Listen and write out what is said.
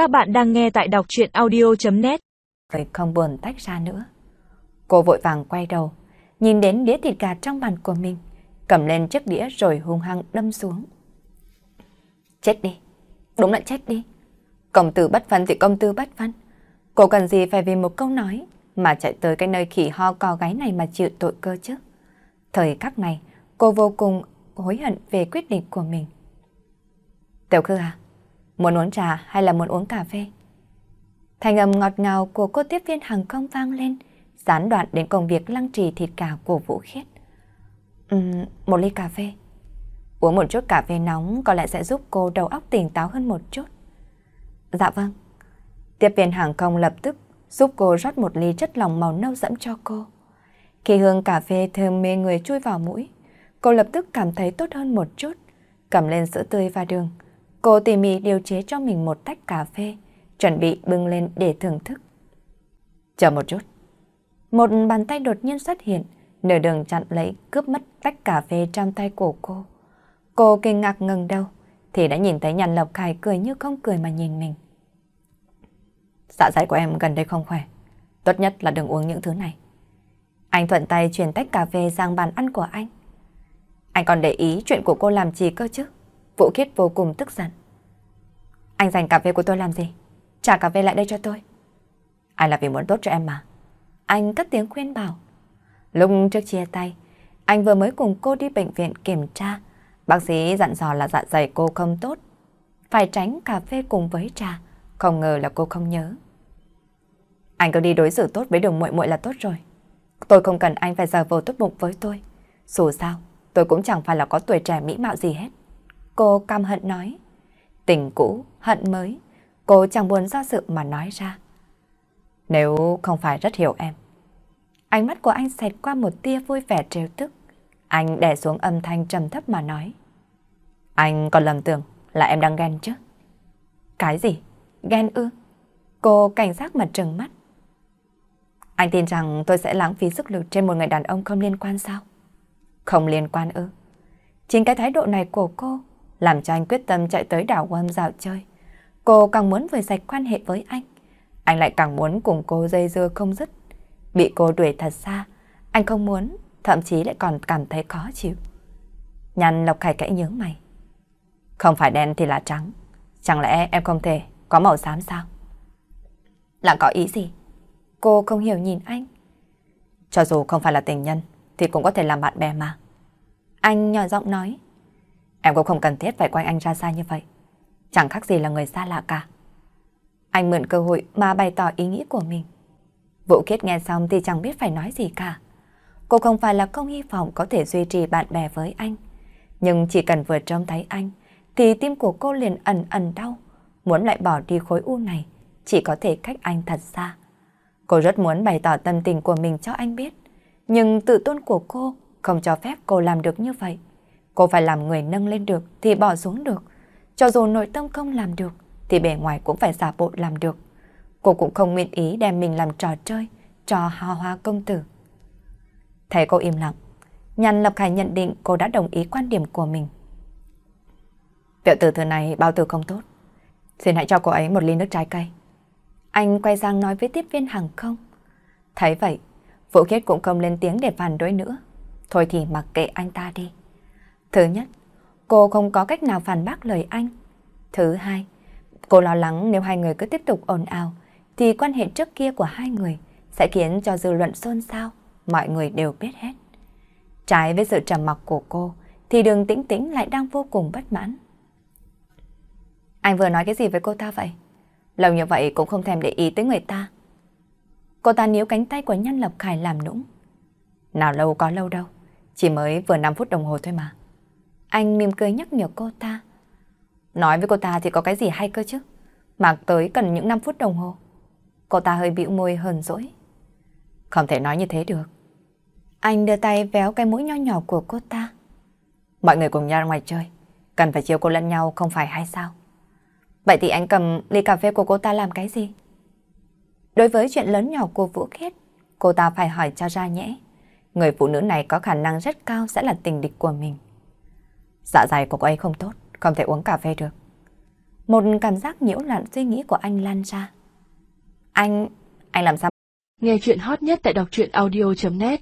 Các bạn đang nghe tại đọc chuyện audio.net Rồi không buồn tách ra nữa. Cô vội vàng quay đầu, nhìn đến đĩa thịt gà trong bàn của mình, cầm lên chiếc đĩa rồi hung hăng đâm xuống. Chết đi, đúng là chết đi. Công tử bất phân thì công tử bất phân. Cô cần gì phải vì một câu nói mà chạy tới cái nơi khỉ ho cò gáy này mà chịu tội cơ chứ. Thời khắc này, cô vô cùng hối hận về quyết định của mình. Tiểu Khư à, muốn uống trà hay là muốn uống cà phê? Thành âm ngọt ngào của cô tiếp viên hàng không vang lên, gián đoạn đến công việc lăng trì thịt gà của Vũ Khiết. Uhm, một ly cà phê. Uống một chút cà phê nóng có lẽ sẽ giúp cô đầu óc tỉnh táo hơn một chút. Dạ vâng. Tiếp viên hàng không lập tức giúp cô rót một ly chất lỏng màu nâu dẫm cho cô. Khi hương cà phê thơm mê người chui vào mũi, cô lập tức cảm thấy tốt hơn một chút. Cầm lên sữa tươi và đường, cô tỉ mỉ điều chế cho mình một tách cà phê, chuẩn bị bưng lên để thưởng thức. Chờ một chút. Một bàn tay đột nhiên xuất hiện, nửa đường chặn lấy cướp mất tách cà phê trong tay của cô. Cô kinh ngạc ngừng đầu, thì đã nhìn thấy nhàn lộc khải cười như không cười mà nhìn mình. Dạ dày của em gần đây không khỏe. Tốt nhất là đừng uống những thứ này. Anh thuận tay chuyển tách cà phê sang bàn ăn của anh. Anh còn để ý chuyện của cô làm gì cơ chứ? Vũ Khiết vô cùng tức giận. Anh dành cà phê của tôi làm gì? Trả cà phê lại đây cho tôi. Anh là vì muốn tốt cho em mà. Anh cất tiếng khuyên bảo. Lúc trước chia tay, anh vừa mới cùng cô đi bệnh viện kiểm tra. Bác sĩ dặn dò là dạ dày cô không tốt. Phải tránh cà phê cùng với trà. Không ngờ là cô không nhớ. Anh cứ đi đối xử tốt với đường muội muội là tốt rồi. Tôi không cần anh phải giờ vô tốt bụng với tôi. Dù sao, tôi cũng chẳng phải là có tuổi trẻ mỹ mạo gì hết. Cô căm hận nói. Tình cũ, hận mới. Cô chẳng buồn do sự mà nói ra. Nếu không phải rất hiểu em. Ánh mắt của anh xẹt qua một tia vui vẻ trêu tức. Anh đè xuống âm thanh trầm thấp mà nói. Anh còn lầm tưởng là em đang ghen chứ. Cái gì? Ghen ư? Cô cảnh giác mà trừng mắt. Anh tin rằng tôi sẽ lãng phí sức lực trên một người đàn ông không liên quan sao? Không liên quan ư? Chính cái thái độ này của cô làm cho anh quyết tâm chạy tới đảo Guam dạo chơi. Cô càng muốn vừa sạch quan hệ với anh. Anh lại càng muốn cùng cô dây dưa không dứt. Bị cô đuổi thật xa, anh không muốn, thậm chí lại còn cảm thấy khó chịu. Nhăn Lộc Khải cãi nhớ mày. Không phải đen thì là trắng. Chẳng lẽ em không thể có màu xám sao? Là có ý gì? Cô không hiểu nhìn anh. Cho dù không phải là tình nhân, thì cũng có thể làm bạn bè mà. Anh nhỏ giọng nói. Em cũng không cần thiết phải quay anh ra xa như vậy. Chẳng khác gì là người xa lạ cả. Anh mượn cơ hội mà bày tỏ ý nghĩ của mình. Vũ Khiết nghe xong thì chẳng biết phải nói gì cả. Cô không phải là không hy vọng có thể duy trì bạn bè với anh. Nhưng chỉ cần vừa trông thấy anh, thì tim của cô liền ẩn ẩn đau. Muốn lại bỏ đi khối u này, chỉ có thể cách anh thật xa. Cô rất muốn bày tỏ tâm tình của mình cho anh biết. Nhưng tự tôn của cô không cho phép cô làm được như vậy. Cô phải làm người nâng lên được thì bỏ xuống được. Cho dù nội tâm không làm được thì bề ngoài cũng phải giả bộ làm được. Cô cũng không nguyện ý đem mình làm trò chơi, trò hào hoa công tử. Thấy cô im lặng, Nhàn Lập Khải nhận định cô đã đồng ý quan điểm của mình. Tiểu tử thứ này bao tử không tốt. Xin hãy cho cô ấy một ly nước trái cây. Anh quay sang nói với tiếp viên hàng không. Thấy vậy, Vũ Khiết cũng không lên tiếng để phản đối nữa. Thôi thì mặc kệ anh ta đi. Thứ nhất, cô không có cách nào phản bác lời anh. Thứ hai, cô lo lắng nếu hai người cứ tiếp tục ồn ào, thì quan hệ trước kia của hai người sẽ khiến cho dư luận xôn xao, mọi người đều biết hết. Trái với sự trầm mặc của cô, thì đường tĩnh tĩnh lại đang vô cùng bất mãn. Anh vừa nói cái gì với cô ta vậy? Lâu như vậy cũng không thèm để ý tới người ta. Cô ta níu cánh tay của Nhân Lập Khải làm nũng. Nào lâu có lâu đâu, chỉ mới vừa 5 phút đồng hồ thôi mà. Anh mỉm cười nhắc nhở cô ta. Nói với cô ta thì có cái gì hay cơ chứ? Mặc tới cần những 5 phút đồng hồ. Cô ta hơi bĩu môi hờn dỗi. Không thể nói như thế được. Anh đưa tay véo cái mũi nho nhỏ của cô ta. Mọi người cùng nhau ra ngoài chơi. Cần phải chiều cô lẫn nhau không phải hay sao? Vậy thì anh cầm ly cà phê của cô ta làm cái gì? Đối với chuyện lớn nhỏ của Vũ Khiết, cô ta phải hỏi cho ra nhẽ. Người phụ nữ này có khả năng rất cao sẽ là tình địch của mình. Dạ dày của cô ấy không tốt, không thể uống cà phê được. Một cảm giác nhiễu loạn suy nghĩ của anh lan ra. Anh... anh làm sao? Nghe chuyện hot nhất tại đọc truyện audio.net